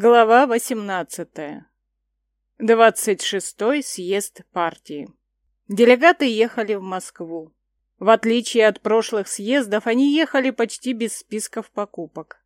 Глава 18. 26-й съезд партии. Делегаты ехали в Москву. В отличие от прошлых съездов, они ехали почти без списков покупок.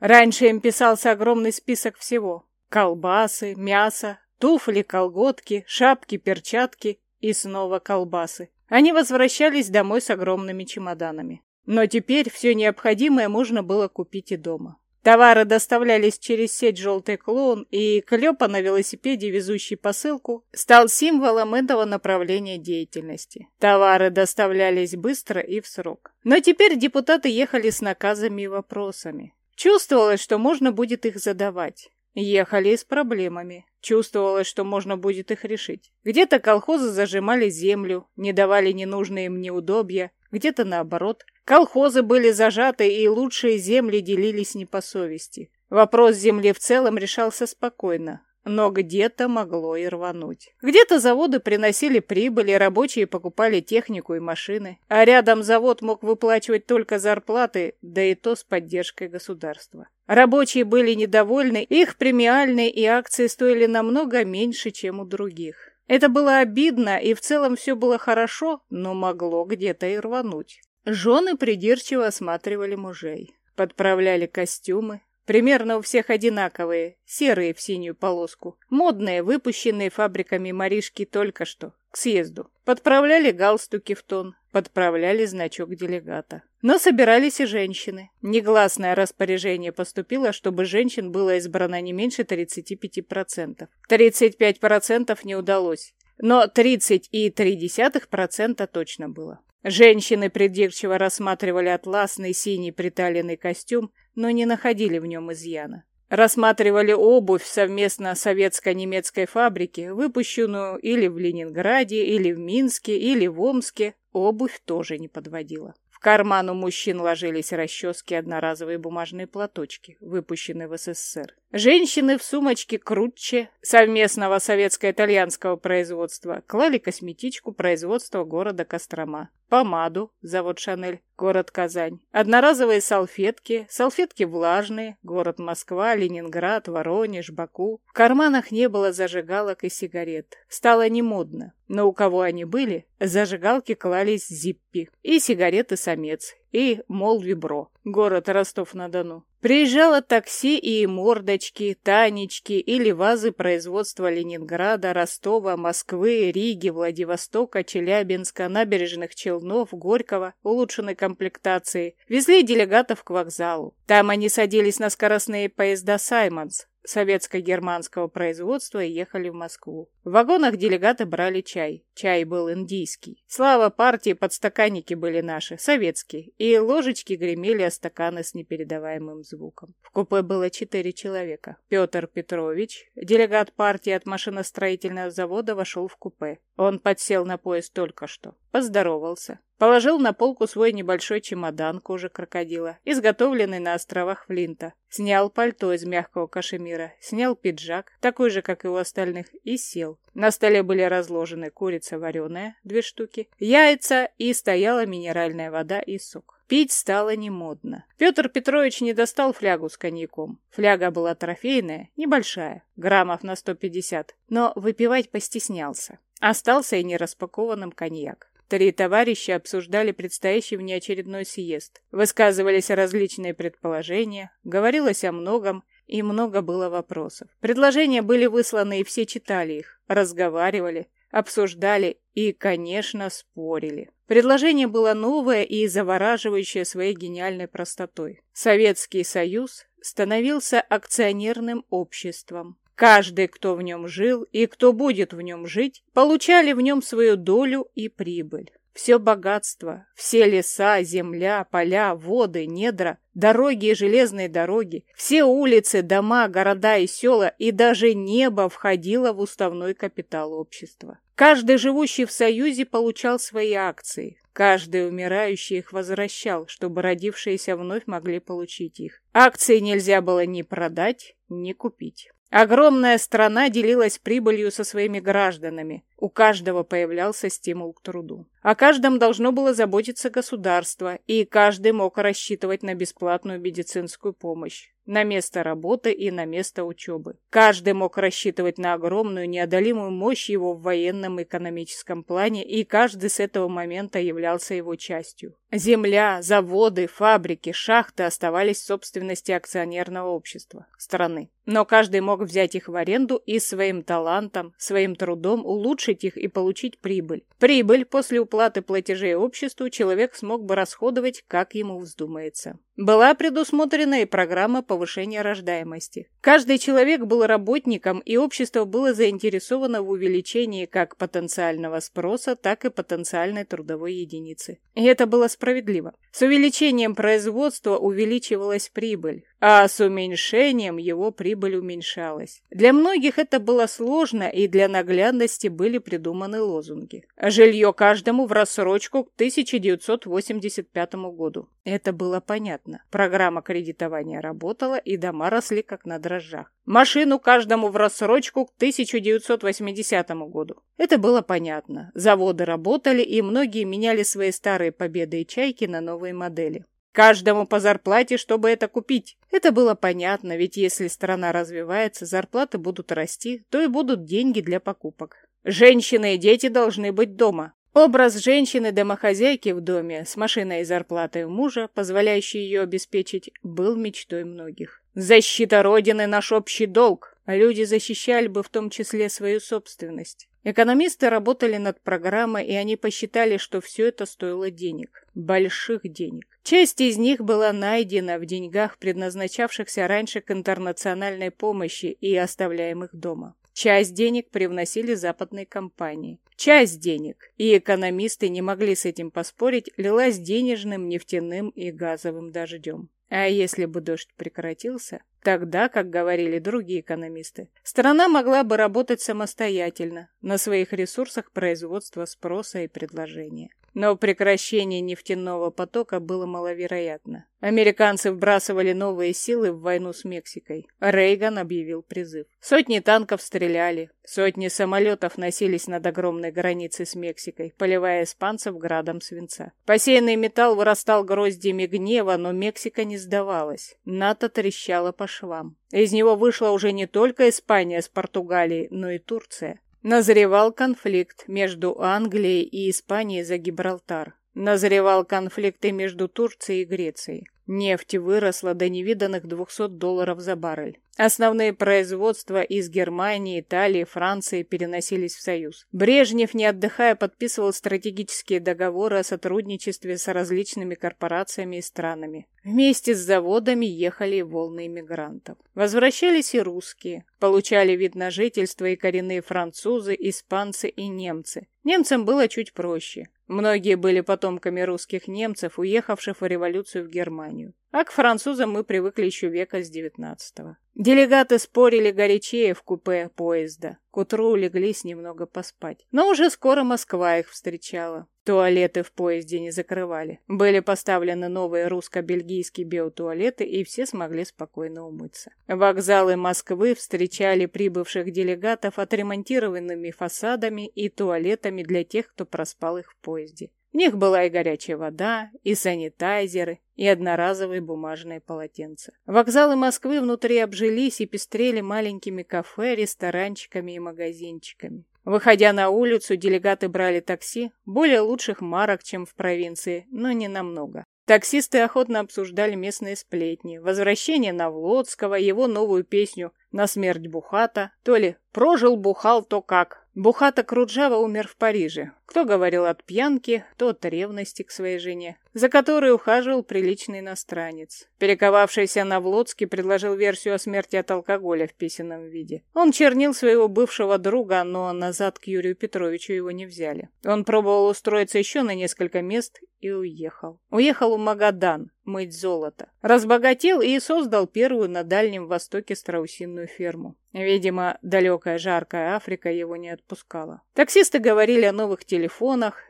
Раньше им писался огромный список всего. Колбасы, мясо, туфли, колготки, шапки, перчатки и снова колбасы. Они возвращались домой с огромными чемоданами. Но теперь все необходимое можно было купить и дома. Товары доставлялись через сеть «Желтый клоун», и Клёпа на велосипеде, везущий посылку, стал символом этого направления деятельности. Товары доставлялись быстро и в срок. Но теперь депутаты ехали с наказами и вопросами. Чувствовалось, что можно будет их задавать. Ехали с проблемами. Чувствовалось, что можно будет их решить. Где-то колхозы зажимали землю, не давали ненужные им неудобья, где-то наоборот. Колхозы были зажаты, и лучшие земли делились не по совести. Вопрос земли в целом решался спокойно, но где-то могло и рвануть. Где-то заводы приносили прибыль, и рабочие покупали технику и машины, а рядом завод мог выплачивать только зарплаты, да и то с поддержкой государства. Рабочие были недовольны, их премиальные и акции стоили намного меньше, чем у других. Это было обидно, и в целом все было хорошо, но могло где-то и рвануть. Жены придирчиво осматривали мужей, подправляли костюмы, примерно у всех одинаковые, серые в синюю полоску, модные, выпущенные фабриками Маришки только что, к съезду. Подправляли галстуки в тон, подправляли значок делегата. Но собирались и женщины. Негласное распоряжение поступило, чтобы женщин было избрано не меньше 35%. 35% не удалось, но 30,3% точно было. Женщины придирчиво рассматривали атласный синий приталенный костюм, но не находили в нем изъяна. Рассматривали обувь совместно советско-немецкой фабрики, выпущенную или в Ленинграде, или в Минске, или в Омске. Обувь тоже не подводила карман у мужчин ложились расчески и одноразовые бумажные платочки, выпущенные в СССР. Женщины в сумочке Крутче совместного советско-итальянского производства клали косметичку производства города Кострома, помаду, завод Шанель, город Казань, одноразовые салфетки, салфетки влажные, город Москва, Ленинград, Воронеж, Баку. В карманах не было зажигалок и сигарет. Стало немодно. Но у кого они были, зажигалки клались зиппи, и сигареты самец, и мол вибро, город Ростов-на-Дону. Приезжало такси и мордочки, танечки или вазы производства Ленинграда, Ростова, Москвы, Риги, Владивостока, Челябинска, набережных Челнов, Горького, улучшенной комплектации. Везли делегатов к вокзалу. Там они садились на скоростные поезда «Саймонс», советско-германского производства и ехали в Москву. В вагонах делегаты брали чай. Чай был индийский. Слава партии, подстаканники были наши, советские, и ложечки гремели о стаканы с непередаваемым звуком. В купе было четыре человека. Петр Петрович, делегат партии от машиностроительного завода, вошел в купе. Он подсел на поезд только что. Поздоровался. Положил на полку свой небольшой чемодан кожи крокодила, изготовленный на островах Флинта. Снял пальто из мягкого кашемира, снял пиджак, такой же, как и у остальных, и сел. На столе были разложены курица вареная, две штуки, яйца и стояла минеральная вода и сок. Пить стало немодно. Петр Петрович не достал флягу с коньяком. Фляга была трофейная, небольшая, граммов на 150, но выпивать постеснялся. Остался и нераспакованным коньяк. Три товарища обсуждали предстоящий внеочередной съезд. Высказывались различные предположения, говорилось о многом, и много было вопросов. Предложения были высланы, и все читали их, разговаривали, обсуждали и, конечно, спорили. Предложение было новое и завораживающее своей гениальной простотой. Советский Союз становился акционерным обществом, Каждый, кто в нем жил и кто будет в нем жить, получали в нем свою долю и прибыль. Все богатство, все леса, земля, поля, воды, недра, дороги и железные дороги, все улицы, дома, города и села и даже небо входило в уставной капитал общества. Каждый живущий в Союзе получал свои акции. Каждый умирающий их возвращал, чтобы родившиеся вновь могли получить их. Акции нельзя было ни продать, ни купить. Огромная страна делилась прибылью со своими гражданами. У каждого появлялся стимул к труду. О каждом должно было заботиться государство, и каждый мог рассчитывать на бесплатную медицинскую помощь на место работы и на место учебы. Каждый мог рассчитывать на огромную неодолимую мощь его в военном и экономическом плане, и каждый с этого момента являлся его частью. Земля, заводы, фабрики, шахты оставались в собственности акционерного общества страны. Но каждый мог взять их в аренду и своим талантом, своим трудом улучшить их и получить прибыль. Прибыль после уплаты платежей обществу человек смог бы расходовать, как ему вздумается. Была предусмотрена и программа повышения рождаемости. Каждый человек был работником, и общество было заинтересовано в увеличении как потенциального спроса, так и потенциальной трудовой единицы. И это было справедливо. С увеличением производства увеличивалась прибыль, а с уменьшением его прибыль уменьшалась. Для многих это было сложно, и для наглядности были придуманы лозунги. Жилье каждому в рассрочку к 1985 году. Это было понятно. Программа кредитования работала, и дома росли как на дрожжах. Машину каждому в рассрочку к 1980 году. Это было понятно. Заводы работали, и многие меняли свои старые победы и чайки на новые модели. Каждому по зарплате, чтобы это купить. Это было понятно, ведь если страна развивается, зарплаты будут расти, то и будут деньги для покупок. Женщины и дети должны быть дома. Образ женщины-домохозяйки в доме с машиной и зарплатой мужа, позволяющей ее обеспечить, был мечтой многих. Защита Родины – наш общий долг. Люди защищали бы в том числе свою собственность. Экономисты работали над программой, и они посчитали, что все это стоило денег. Больших денег. Часть из них была найдена в деньгах, предназначавшихся раньше к интернациональной помощи и оставляемых дома. Часть денег привносили западные компании. Часть денег, и экономисты не могли с этим поспорить, лилась денежным, нефтяным и газовым дождем. А если бы дождь прекратился, тогда, как говорили другие экономисты, страна могла бы работать самостоятельно на своих ресурсах производства спроса и предложения. Но прекращение нефтяного потока было маловероятно. Американцы вбрасывали новые силы в войну с Мексикой. Рейган объявил призыв. Сотни танков стреляли, сотни самолетов носились над огромной границей с Мексикой, поливая испанцев градом свинца. Посеянный металл вырастал гроздьями гнева, но Мексика не сдавалась. НАТО трещала по швам. Из него вышла уже не только Испания с Португалией, но и Турция. Назревал конфликт между Англией и Испанией за Гибралтар. Назревал конфликт и между Турцией и Грецией. Нефть выросла до невиданных 200 долларов за баррель. Основные производства из Германии, Италии, Франции переносились в Союз. Брежнев, не отдыхая, подписывал стратегические договоры о сотрудничестве с различными корпорациями и странами. Вместе с заводами ехали волны иммигрантов. Возвращались и русские. Получали вид на жительство и коренные французы, испанцы и немцы. Немцам было чуть проще. Многие были потомками русских немцев, уехавших в революцию в Германию. А к французам мы привыкли еще века с девятнадцатого. Делегаты спорили горячее в купе поезда. К утру улеглись немного поспать. Но уже скоро Москва их встречала. Туалеты в поезде не закрывали. Были поставлены новые русско-бельгийские биотуалеты, и все смогли спокойно умыться. Вокзалы Москвы встречали прибывших делегатов отремонтированными фасадами и туалетами для тех, кто проспал их в поезде. В них была и горячая вода, и санитайзеры, и одноразовые бумажные полотенца. Вокзалы Москвы внутри обжились и пестрели маленькими кафе, ресторанчиками и магазинчиками. Выходя на улицу, делегаты брали такси, более лучших марок, чем в провинции, но не намного. Таксисты охотно обсуждали местные сплетни, возвращение Навлодского, его новую песню «На смерть Бухата», то ли «Прожил Бухал, то как», Бухата Круджава умер в Париже. Кто говорил от пьянки, то от ревности к своей жене, за которой ухаживал приличный иностранец. Перековавшийся на Влодский предложил версию о смерти от алкоголя в писанном виде. Он чернил своего бывшего друга, но назад к Юрию Петровичу его не взяли. Он пробовал устроиться еще на несколько мест и уехал. Уехал в Магадан, мыть золото. Разбогател и создал первую на Дальнем Востоке страусиную ферму. Видимо, далекая жаркая Африка его не отпускала. Таксисты говорили о новых телефонах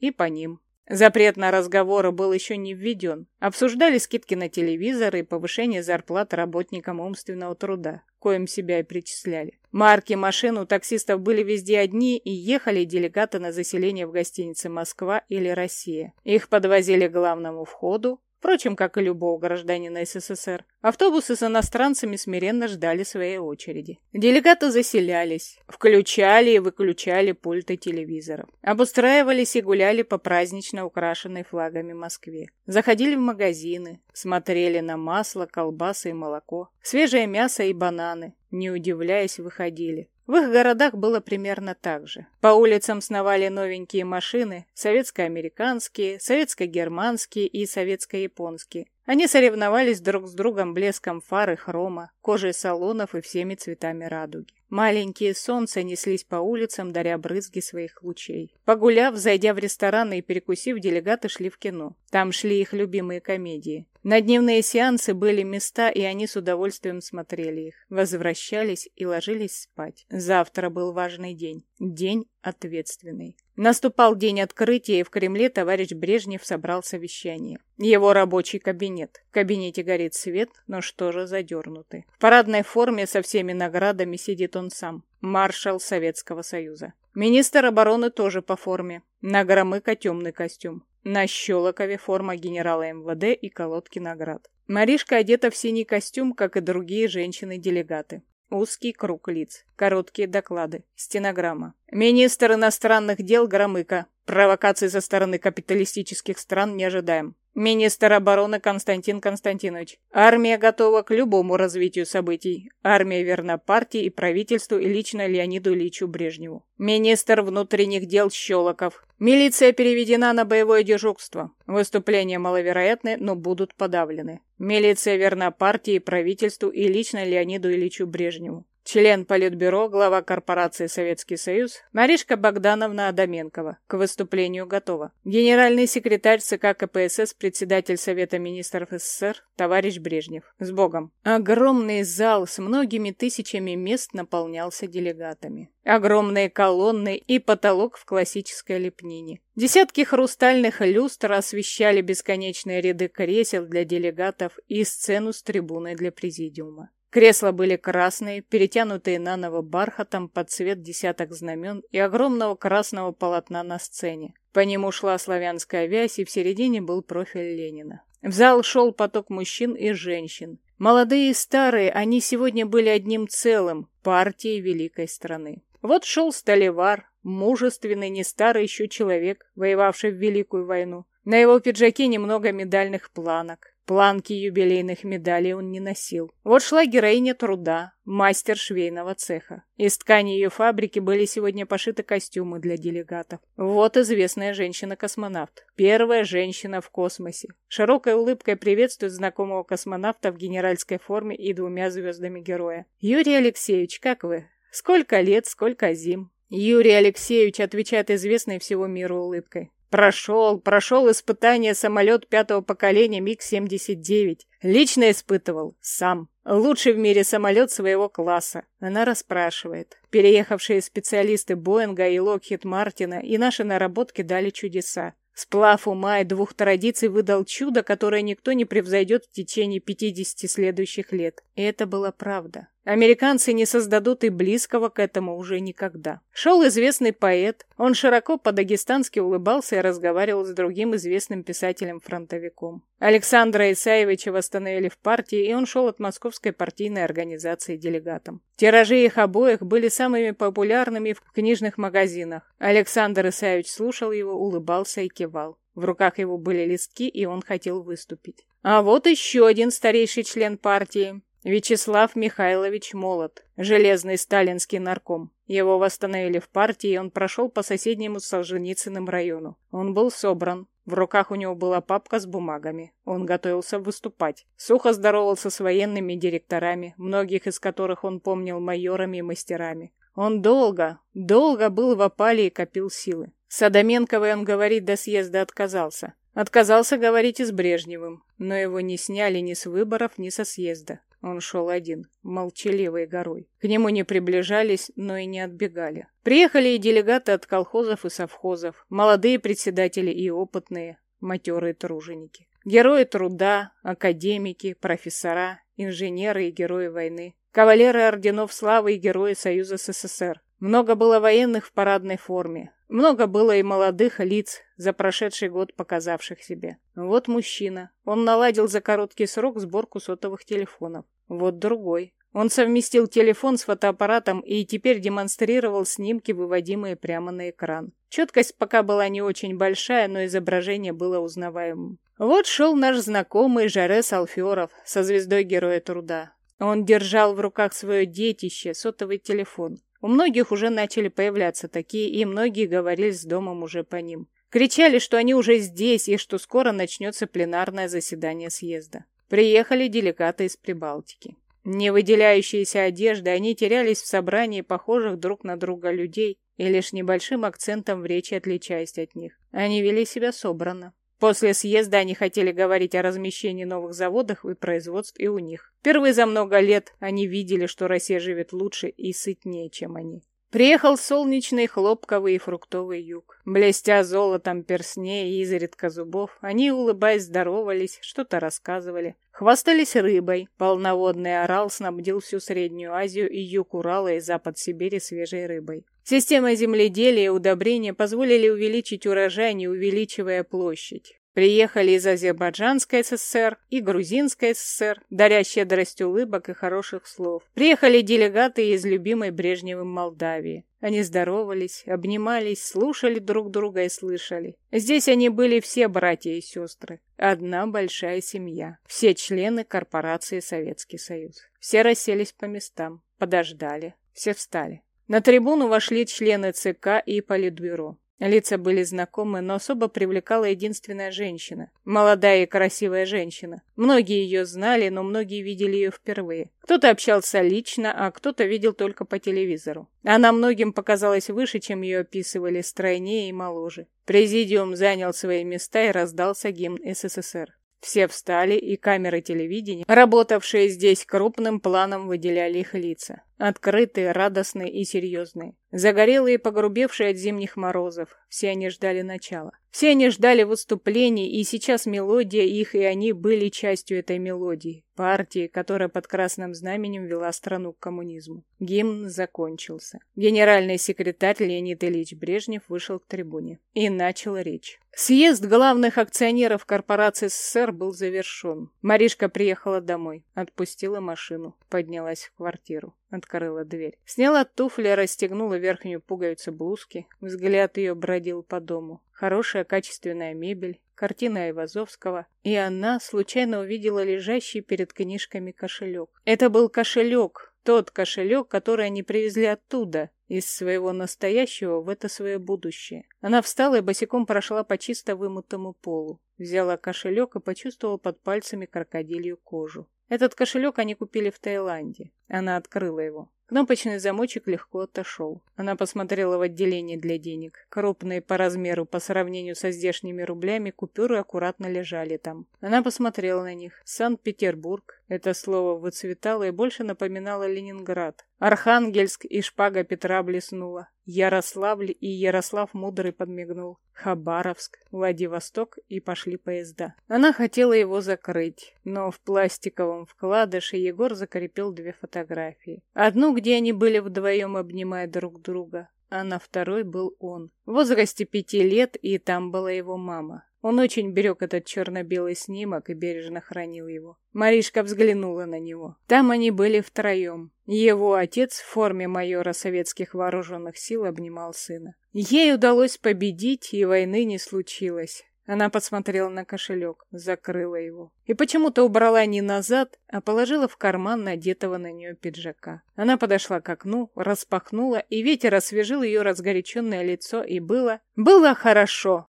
и по ним. Запрет на разговоры был еще не введен. Обсуждали скидки на телевизоры и повышение зарплат работникам умственного труда. коим себя и причисляли. Марки машин у таксистов были везде одни, и ехали делегаты на заселение в гостинице «Москва» или «Россия». Их подвозили к главному входу, Впрочем, как и любого гражданина СССР, автобусы с иностранцами смиренно ждали своей очереди. Делегаты заселялись, включали и выключали пульты телевизоров, обустраивались и гуляли по празднично украшенной флагами Москве. Заходили в магазины, смотрели на масло, колбасы и молоко, свежее мясо и бананы, не удивляясь, выходили. В их городах было примерно так же. По улицам сновали новенькие машины, советско-американские, советско-германские и советско-японские. Они соревновались друг с другом блеском фар и хрома, кожей салонов и всеми цветами радуги. Маленькие солнца неслись по улицам, даря брызги своих лучей. Погуляв, зайдя в рестораны и перекусив, делегаты шли в кино. Там шли их любимые комедии. На дневные сеансы были места, и они с удовольствием смотрели их. Возвращались и ложились спать. Завтра был важный день. День ответственный. Наступал день открытия, и в Кремле товарищ Брежнев собрал совещание. Его рабочий кабинет. В кабинете горит свет, но что же задернутый. Парадной форме со всеми наградами сидит он сам. Маршал Советского Союза. Министр обороны тоже по форме. На Громыко темный костюм. На Щелокове форма генерала МВД и колодки наград. Маришка одета в синий костюм, как и другие женщины-делегаты. Узкий круг лиц. Короткие доклады. Стенограмма. Министр иностранных дел Громыко. Провокаций со стороны капиталистических стран не ожидаем. Министр обороны Константин Константинович. Армия готова к любому развитию событий. Армия верна партии и правительству и лично Леониду Ильичу Брежневу. Министр внутренних дел Щелоков. Милиция переведена на боевое дежурство. Выступления маловероятны, но будут подавлены. Милиция верна партии и правительству и лично Леониду Ильичу Брежневу. Член Политбюро, глава корпорации «Советский Союз» Маришка Богдановна Адаменкова. К выступлению готова. Генеральный секретарь ЦК КПСС, председатель Совета министров СССР, товарищ Брежнев. С Богом. Огромный зал с многими тысячами мест наполнялся делегатами. Огромные колонны и потолок в классической лепнине. Десятки хрустальных люстр освещали бесконечные ряды кресел для делегатов и сцену с трибуной для президиума. Кресла были красные, перетянутые наново бархатом под цвет десяток знамен и огромного красного полотна на сцене. По нему шла славянская вязь, и в середине был профиль Ленина. В зал шел поток мужчин и женщин. Молодые и старые, они сегодня были одним целым, партией великой страны. Вот шел Сталевар, мужественный, не старый еще человек, воевавший в Великую войну. На его пиджаке немного медальных планок. Планки юбилейных медалей он не носил. Вот шла героиня труда, мастер швейного цеха. Из ткани ее фабрики были сегодня пошиты костюмы для делегатов. Вот известная женщина-космонавт. Первая женщина в космосе. Широкой улыбкой приветствует знакомого космонавта в генеральской форме и двумя звездами героя. «Юрий Алексеевич, как вы? Сколько лет, сколько зим?» Юрий Алексеевич отвечает известной всего миру улыбкой. Прошел, прошел испытание самолет пятого поколения МиГ-79. Лично испытывал. Сам. Лучший в мире самолет своего класса. Она расспрашивает. Переехавшие специалисты Боинга и Локхит Мартина и наши наработки дали чудеса. Сплав ума и двух традиций выдал чудо, которое никто не превзойдет в течение 50 следующих лет. И это была правда. Американцы не создадут и близкого к этому уже никогда. Шел известный поэт. Он широко по-дагестански улыбался и разговаривал с другим известным писателем-фронтовиком. Александра Исаевича восстановили в партии, и он шел от московской партийной организации делегатом. Тиражи их обоих были самыми популярными в книжных магазинах. Александр Исаевич слушал его, улыбался и кивал. В руках его были листки, и он хотел выступить. А вот еще один старейший член партии. Вячеслав Михайлович Молот, железный сталинский нарком. Его восстановили в партии, и он прошел по соседнему Солженицыным району. Он был собран. В руках у него была папка с бумагами. Он готовился выступать. Сухо здоровался с военными директорами, многих из которых он помнил майорами и мастерами. Он долго, долго был в опале и копил силы. С Адаменковой он говорить до съезда отказался. Отказался говорить и с Брежневым, но его не сняли ни с выборов, ни со съезда. Он шел один, молчаливой горой. К нему не приближались, но и не отбегали. Приехали и делегаты от колхозов и совхозов, молодые председатели и опытные, матерые труженики. Герои труда, академики, профессора, инженеры и герои войны. Кавалеры орденов славы и герои Союза СССР. Много было военных в парадной форме. Много было и молодых лиц, за прошедший год показавших себе. Вот мужчина. Он наладил за короткий срок сборку сотовых телефонов. Вот другой. Он совместил телефон с фотоаппаратом и теперь демонстрировал снимки, выводимые прямо на экран. Четкость пока была не очень большая, но изображение было узнаваемым. Вот шел наш знакомый Жарес Алферов со звездой Героя Труда. Он держал в руках свое детище, сотовый телефон. У многих уже начали появляться такие, и многие говорили с домом уже по ним. Кричали, что они уже здесь и что скоро начнется пленарное заседание съезда. Приехали делегаты из Прибалтики. Не выделяющиеся одежды, они терялись в собрании похожих друг на друга людей и лишь небольшим акцентом в речи отличаясь от них. Они вели себя собранно. После съезда они хотели говорить о размещении новых заводов и производств и у них. Впервые за много лет они видели, что Россия живет лучше и сытнее, чем они. Приехал солнечный хлопковый и фруктовый юг. Блестя золотом персней и изредка зубов, они, улыбаясь, здоровались, что-то рассказывали. Хвастались рыбой. Полноводный орал снабдил всю Среднюю Азию и юг Урала и запад Сибири свежей рыбой. Система земледелия и удобрения позволили увеличить урожай, не увеличивая площадь. Приехали из Азербайджанской ССР и Грузинской ССР, даря щедрость улыбок и хороших слов. Приехали делегаты из любимой Брежневым Молдавии. Они здоровались, обнимались, слушали друг друга и слышали. Здесь они были все братья и сестры. Одна большая семья. Все члены корпорации Советский Союз. Все расселись по местам, подождали. Все встали. На трибуну вошли члены ЦК и Политбюро. Лица были знакомы, но особо привлекала единственная женщина. Молодая и красивая женщина. Многие ее знали, но многие видели ее впервые. Кто-то общался лично, а кто-то видел только по телевизору. Она многим показалась выше, чем ее описывали, стройнее и моложе. Президиум занял свои места и раздался гимн СССР. Все встали, и камеры телевидения, работавшие здесь крупным планом, выделяли их лица. Открытые, радостные и серьезные. Загорелые и погрубевшие от зимних морозов. Все они ждали начала. Все они ждали выступлений, и сейчас мелодия их и они были частью этой мелодии. Партии, которая под красным знаменем вела страну к коммунизму. Гимн закончился. Генеральный секретарь Леонид Ильич Брежнев вышел к трибуне и начал речь. Съезд главных акционеров корпорации СССР был завершен. Маришка приехала домой, отпустила машину, поднялась в квартиру открыла дверь. Сняла туфли, расстегнула верхнюю пуговицу блузки. Взгляд ее бродил по дому. Хорошая качественная мебель, картина Айвазовского, и она случайно увидела лежащий перед книжками кошелек. Это был кошелек, тот кошелек, который они привезли оттуда, из своего настоящего в это свое будущее. Она встала и босиком прошла по чисто вымытому полу. Взяла кошелек и почувствовала под пальцами крокодилью кожу. Этот кошелек они купили в Таиланде. Она открыла его. Кнопочный замочек легко отошел. Она посмотрела в отделение для денег. Крупные по размеру по сравнению со здешними рублями купюры аккуратно лежали там. Она посмотрела на них. Санкт-Петербург. Это слово выцветало и больше напоминало Ленинград. Архангельск и шпага Петра блеснула. Ярославль и Ярослав Мудрый подмигнул. Хабаровск, Владивосток и пошли поезда. Она хотела его закрыть, но в пластиковом вкладыше Егор закрепил две фотографии. Одну, где они были вдвоем, обнимая друг друга, а на второй был он. В возрасте пяти лет, и там была его мама. Он очень берег этот черно-белый снимок и бережно хранил его. Маришка взглянула на него. Там они были втроем. Его отец в форме майора советских вооруженных сил обнимал сына. Ей удалось победить, и войны не случилось. Она посмотрела на кошелек, закрыла его. И почему-то убрала не назад, а положила в карман надетого на нее пиджака. Она подошла к окну, распахнула, и ветер освежил ее разгоряченное лицо, и было... Было хорошо.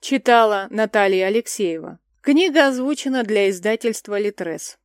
Читала Наталья Алексеева. Книга озвучена для издательства «Литрес».